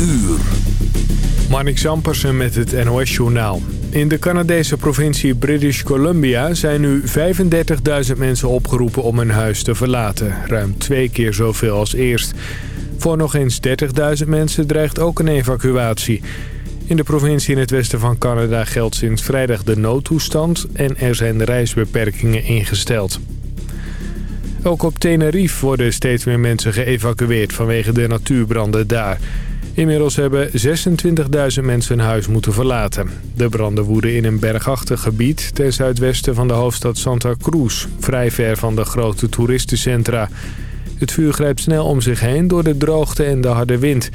uur. Marnik Zampersen met het NOS-journaal. In de Canadese provincie British Columbia zijn nu 35.000 mensen opgeroepen om hun huis te verlaten. Ruim twee keer zoveel als eerst. Voor nog eens 30.000 mensen dreigt ook een evacuatie. In de provincie in het westen van Canada geldt sinds vrijdag de noodtoestand... en er zijn reisbeperkingen ingesteld. Ook op Tenerife worden steeds meer mensen geëvacueerd vanwege de natuurbranden daar. Inmiddels hebben 26.000 mensen hun huis moeten verlaten. De branden woeden in een bergachtig gebied ten zuidwesten van de hoofdstad Santa Cruz... vrij ver van de grote toeristencentra. Het vuur grijpt snel om zich heen door de droogte en de harde wind...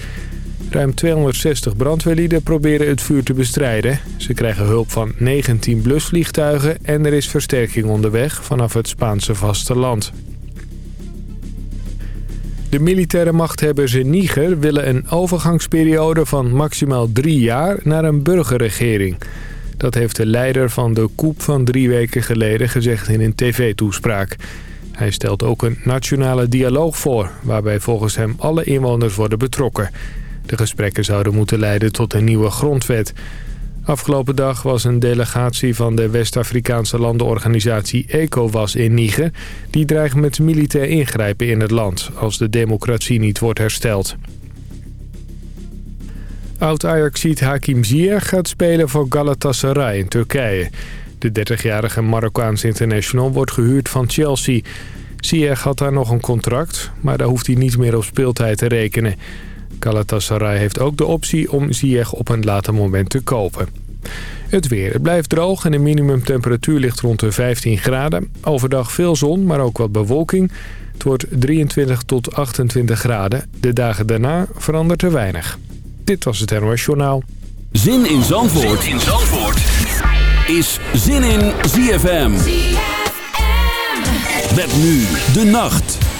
Ruim 260 brandweerlieden proberen het vuur te bestrijden. Ze krijgen hulp van 19 blusvliegtuigen en er is versterking onderweg vanaf het Spaanse vasteland. De militaire machthebbers in Niger willen een overgangsperiode van maximaal drie jaar naar een burgerregering. Dat heeft de leider van de coup van drie weken geleden gezegd in een tv-toespraak. Hij stelt ook een nationale dialoog voor, waarbij volgens hem alle inwoners worden betrokken. De gesprekken zouden moeten leiden tot een nieuwe grondwet. Afgelopen dag was een delegatie van de West-Afrikaanse landenorganisatie ECOWAS in Niger. Die dreigt met militair ingrijpen in het land als de democratie niet wordt hersteld. Oud-Ajaxiet Hakim Ziyech gaat spelen voor Galatasaray in Turkije. De 30-jarige Marokkaans international wordt gehuurd van Chelsea. Ziyech had daar nog een contract, maar daar hoeft hij niet meer op speeltijd te rekenen. Galatasaray heeft ook de optie om Ziyech op een later moment te kopen. Het weer. Het blijft droog en de minimumtemperatuur ligt rond de 15 graden. Overdag veel zon, maar ook wat bewolking. Het wordt 23 tot 28 graden. De dagen daarna verandert er weinig. Dit was het NOS Journaal. Zin in Zandvoort, zin in Zandvoort. is Zin in ZFM. ZFM. Met nu de nacht.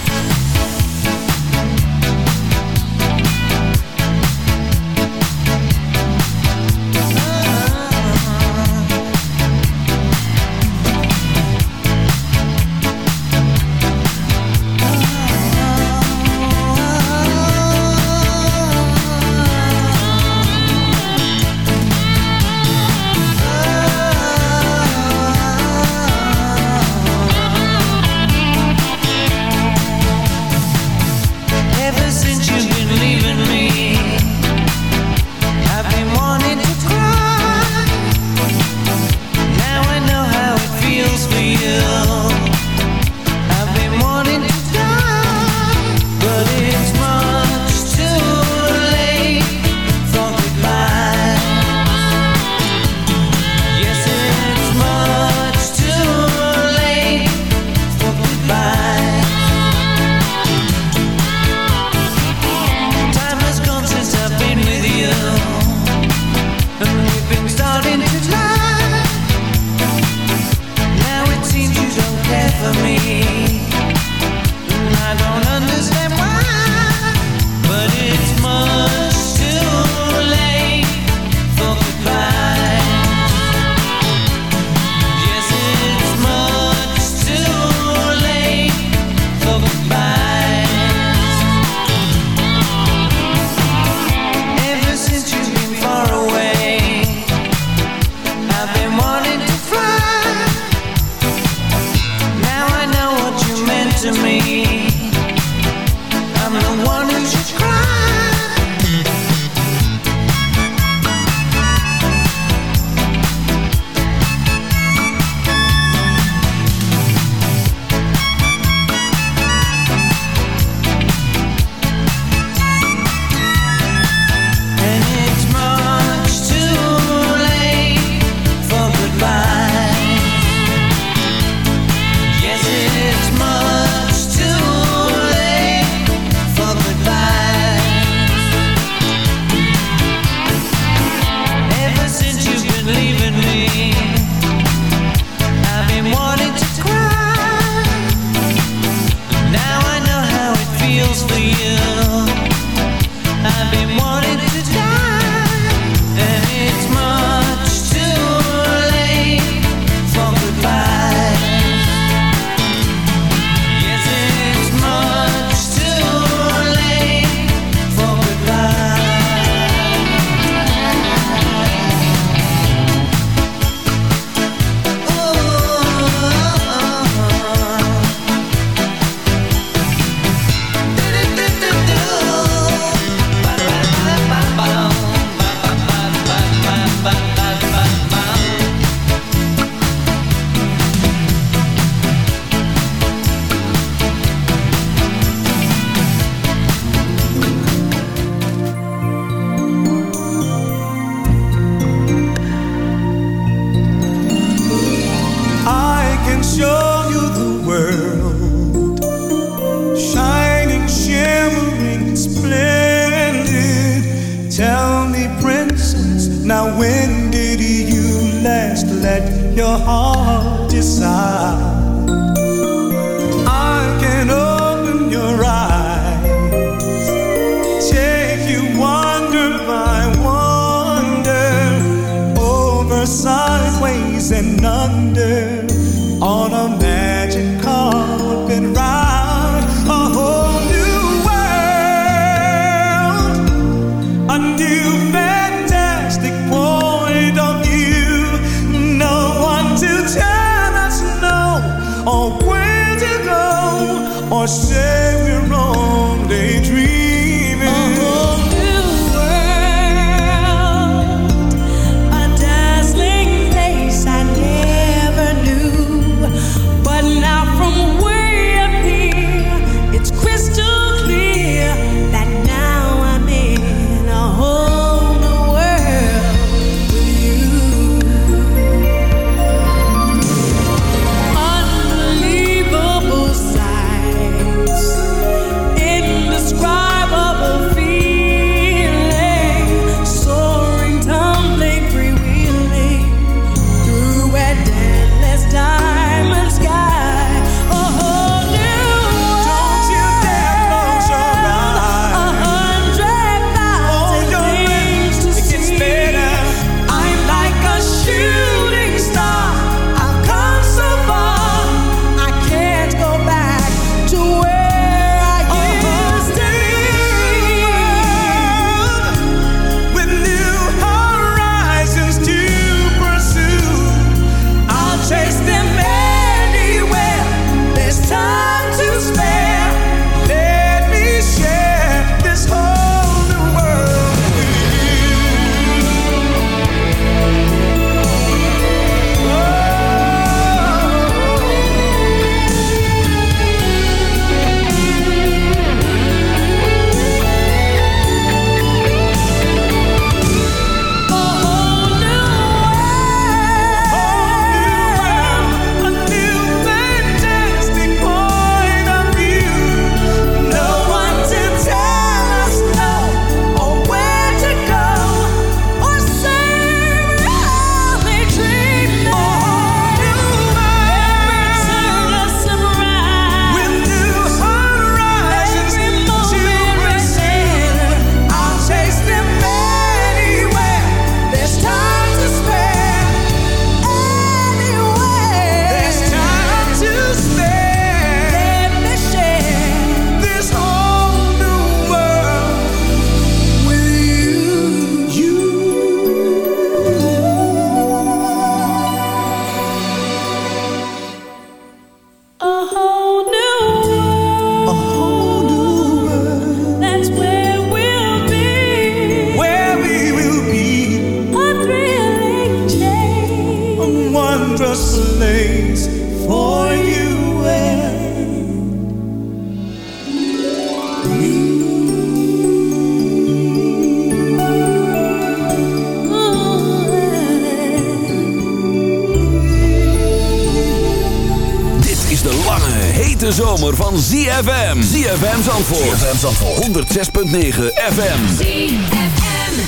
de lange, hete zomer van ZFM. ZFM Zandvoort. ZFM Zandvoort. 106.9 FM. ZFM.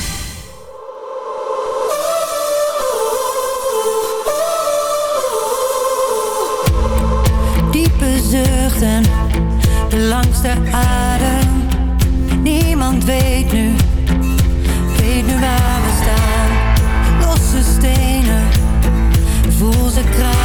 Diepe zuchten, de langste adem. Niemand weet nu, weet nu waar we staan. Losse stenen, voel ze kracht.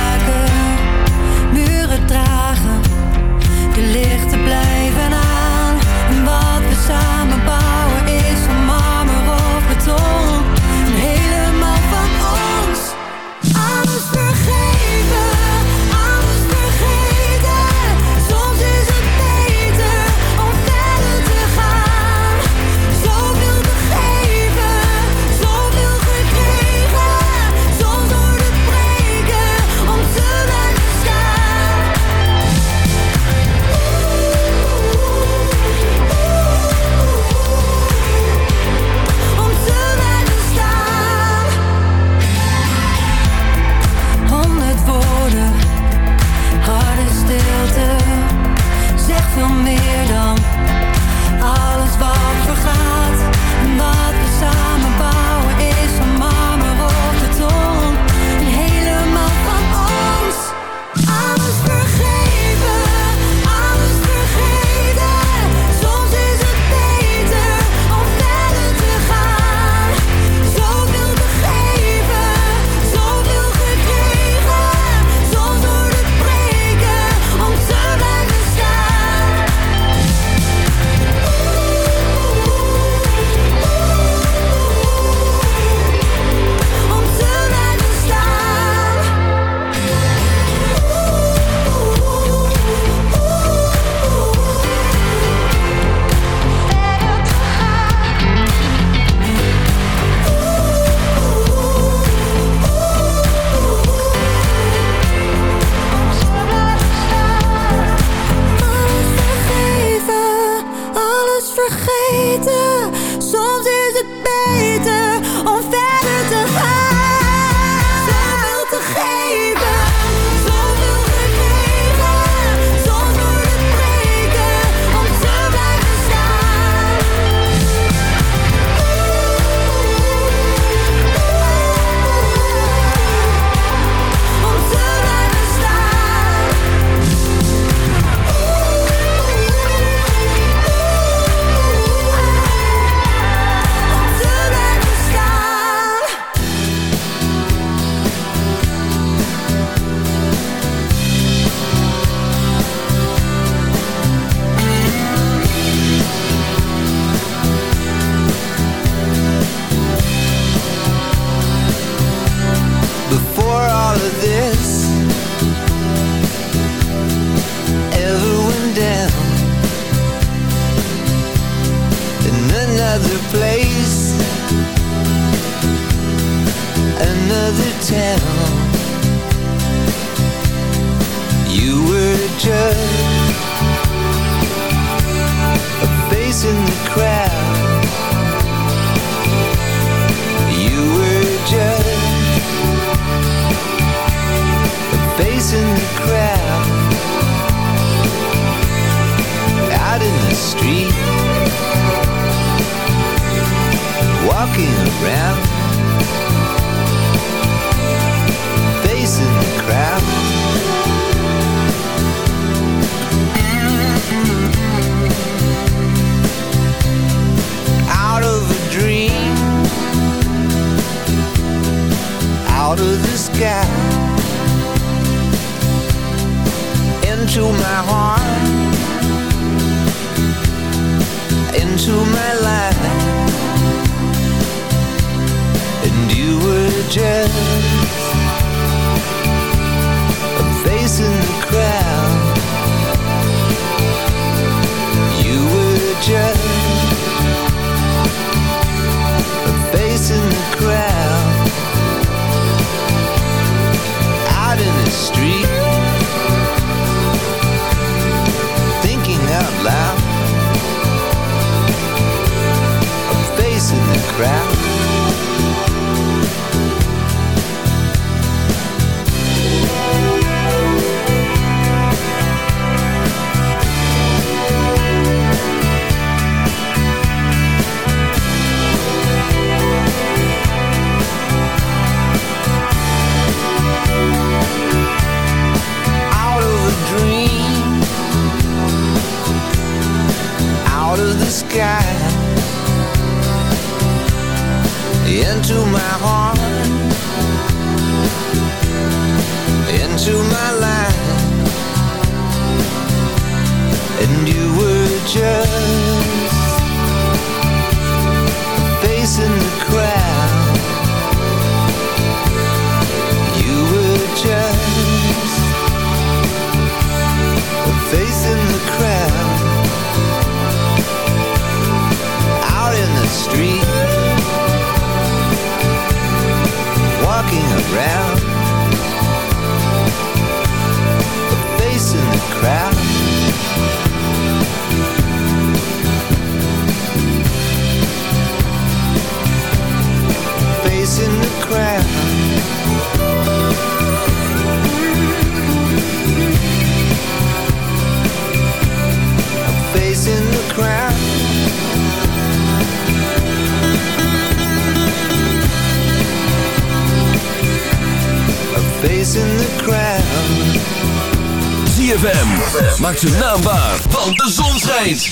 Zijn naam waar, want de zon schijnt.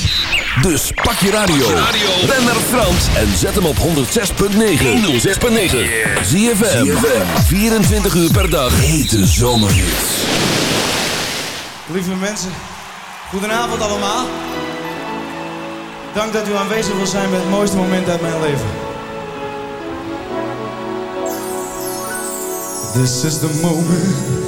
Dus pak je radio, ben naar Frans en zet hem op 106.9. 106.9. ZFM, 24 uur per dag, hete zomerhits. Lieve mensen, goedenavond allemaal. Dank dat u aanwezig wil zijn bij het mooiste moment uit mijn leven. This is the moment.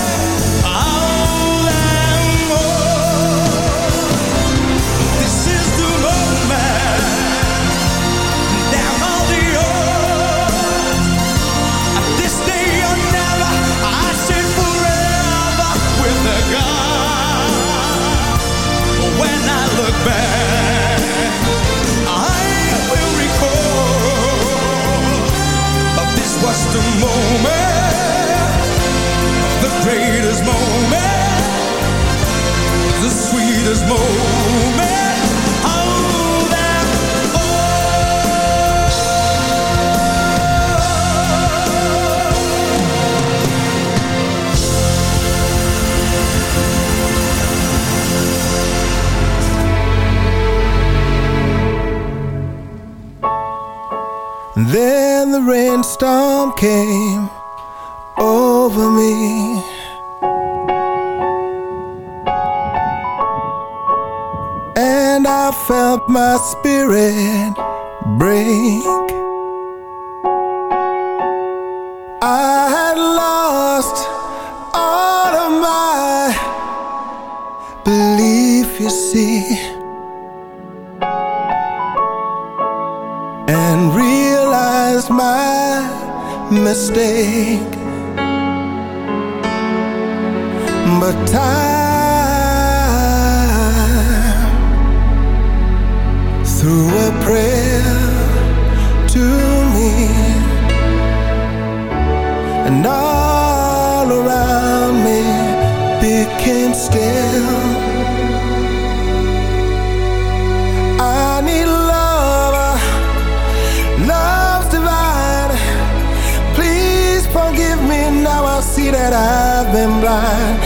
I've been blind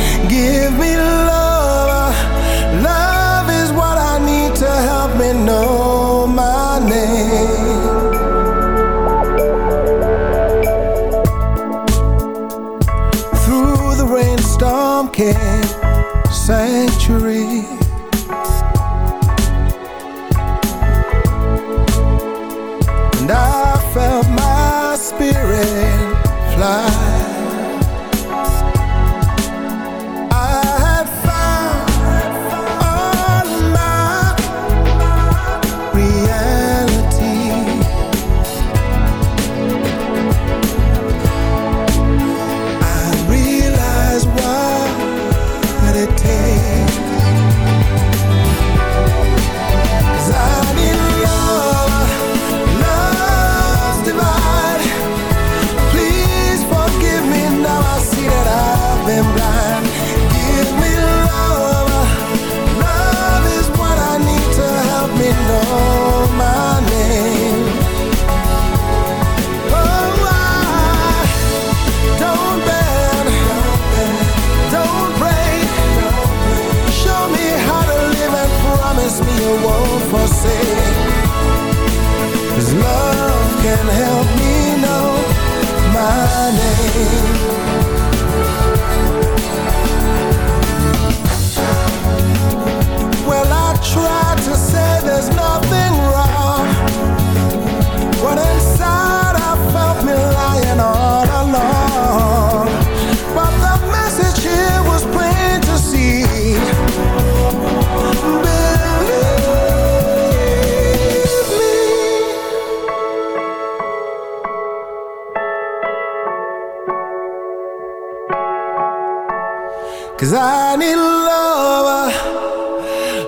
need love,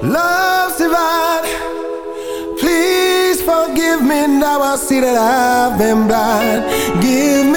love's divine. Please forgive me now I see that I've been blind. Give me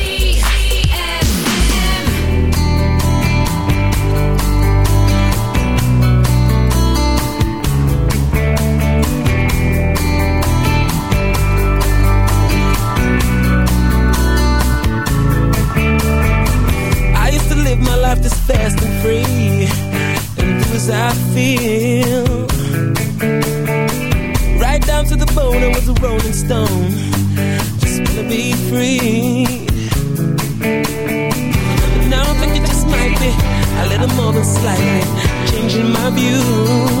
more than slightly changing my view.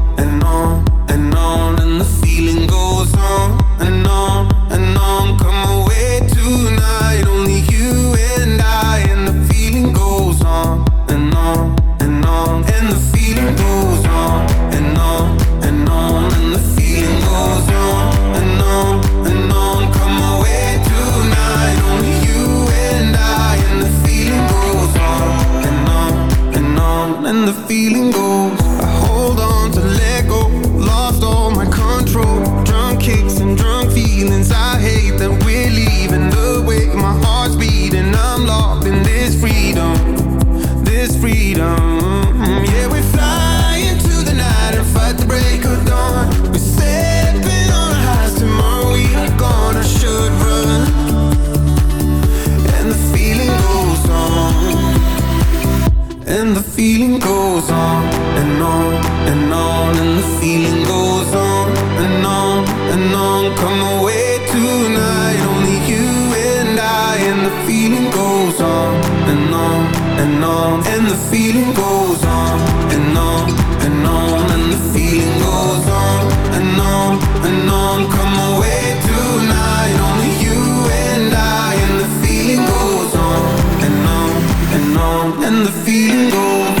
and the feeling goes.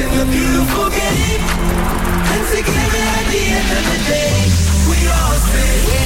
in the beautiful game. And together at the end of the day, we all say.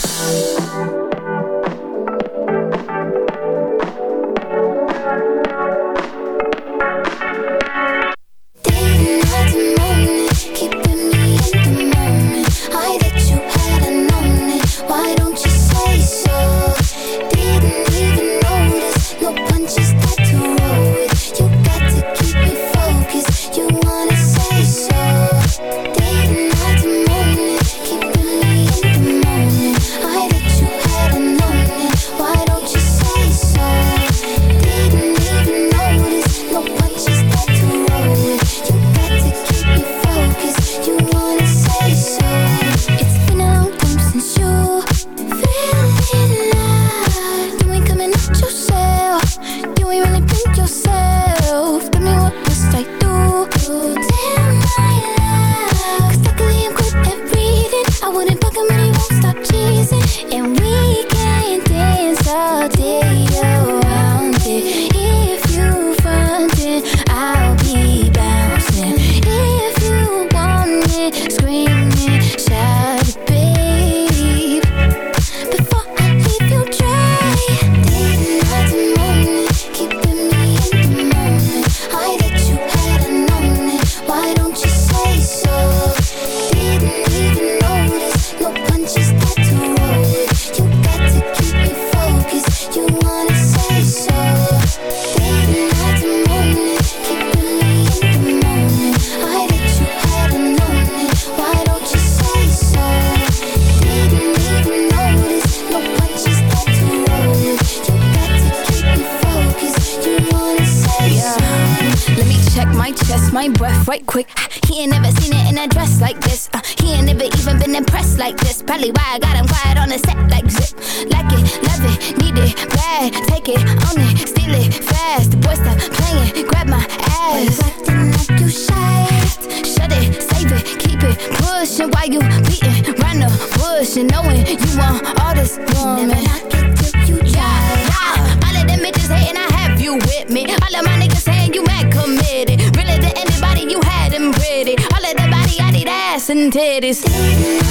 position knowing you want all this woman. never knock it till You yeah, yeah. All of them bitches hating, I have you with me. All of my niggas saying you mad committed. Really to anybody you had them pretty. All of the body, I need ass and titties.